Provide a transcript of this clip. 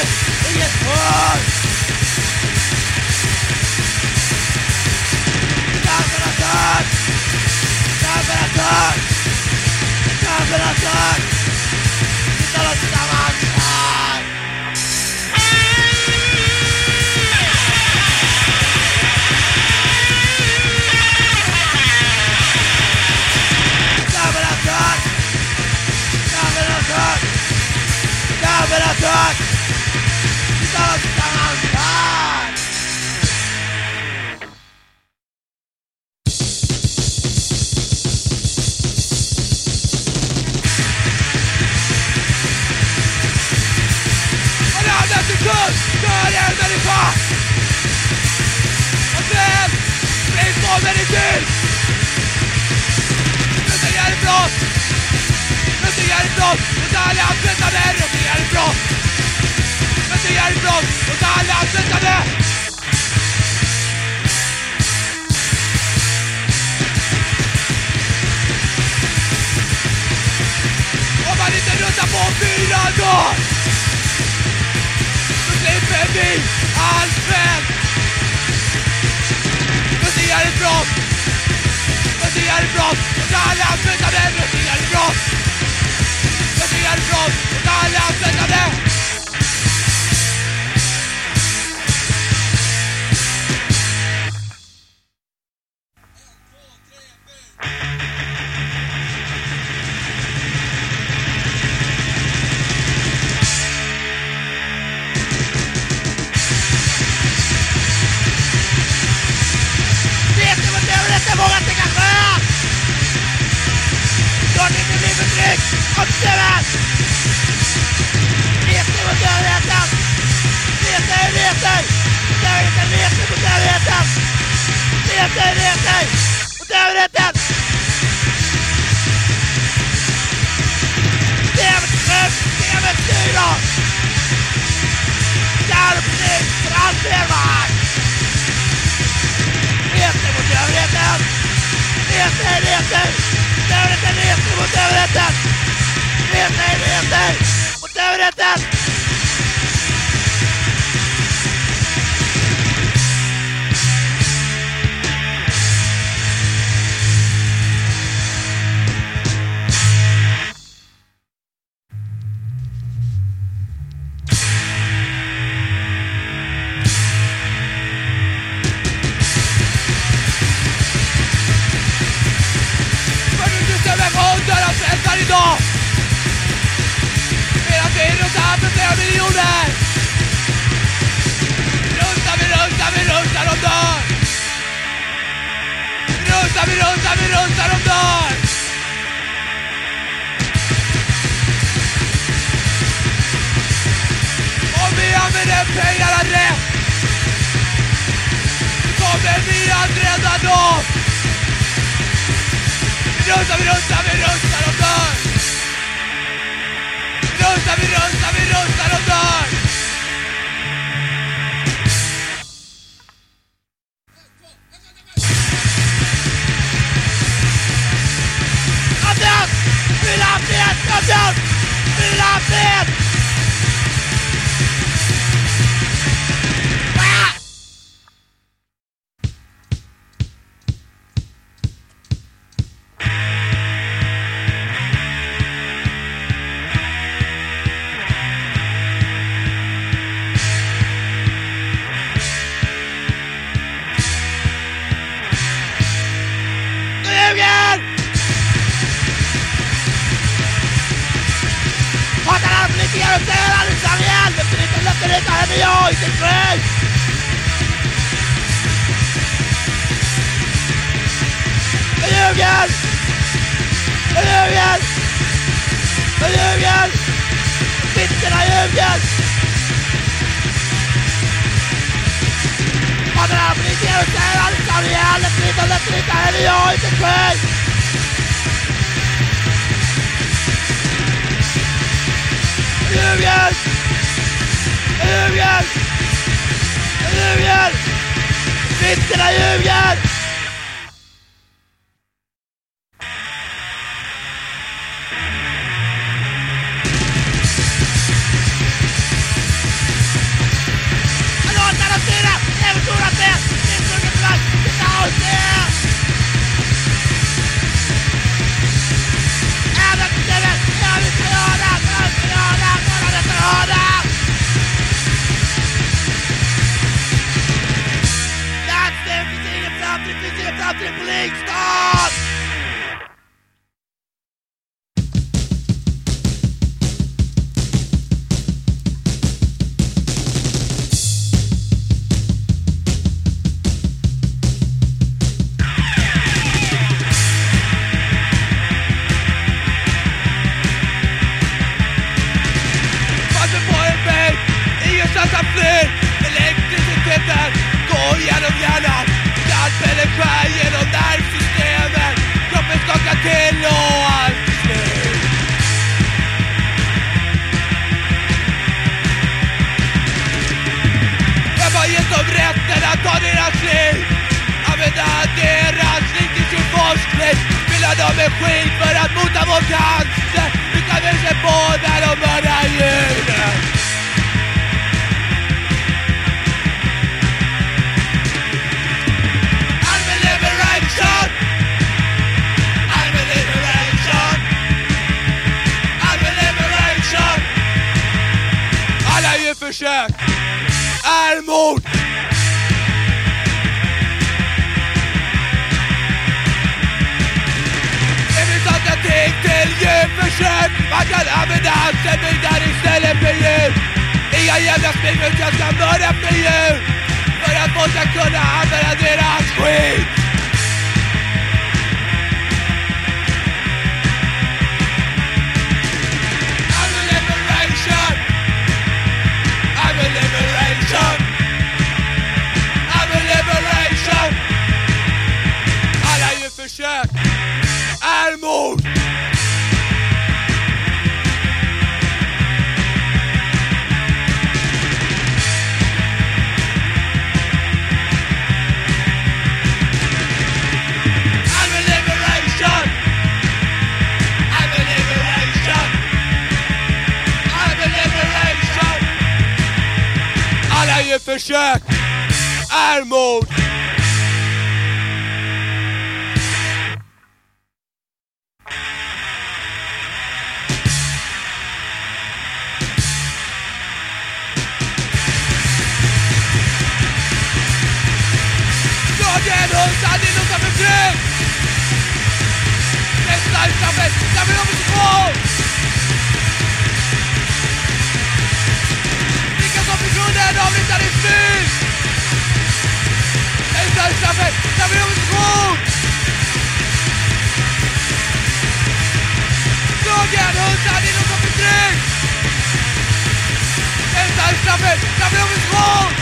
allt är Varannan sekund dör en människa! Och sen finns bomben i två människor! Röstningar är brott! Röstningar är brott mot alla användare! Röstningar är brott! Röstningar är brott mot alla användare! Om man inte röstar på fyra dagar slipper vi allsvensk! svält! Röstningar är brott! Röstningar är brott mot alla användare! det är brott! Röstningar är brott mot alla användare! Vet ni, vet ni? Och dödligheten? Systemet sköt, systemet styr oss! Där och precis för allt mer makt! Reser mot överheten! Reser, reser! överrätten, reser mot överrätten! Reser, reser! Mot överrätten! Rustar vi, rustar vi, rustar de dör! Om vi använder pengarna rätt kommer vi att rädda dem! Vi rustar, vi rustar, vi rustar, de dör! Vi rustar, vi rustar, vi rustar, de dör! Du ljuger! Hatar alla politiker och säger aldrig sanningen! Löften inte, löften inte, här är jag, inte skräck! Jag ljuger! Jag ljuger! Jag ljuger! Britterna ljuger! Grabbarna, bli irriterade, slå ihjäl det, flytta, det flytta, eller jag inte själv! U-hjälp! U-hjälp! U-hjälp! Vitterna u-hjälp! Sverige spelar de en skit för att mota vår cancer. Vi kan väl se på när de mördar djur. Nation, man kan använda halsen byggd istället för djur. Inga jävla springmutor ska mörda för djur. För att folk ska kunna använda deras skit. Shack. I'm old. David! David!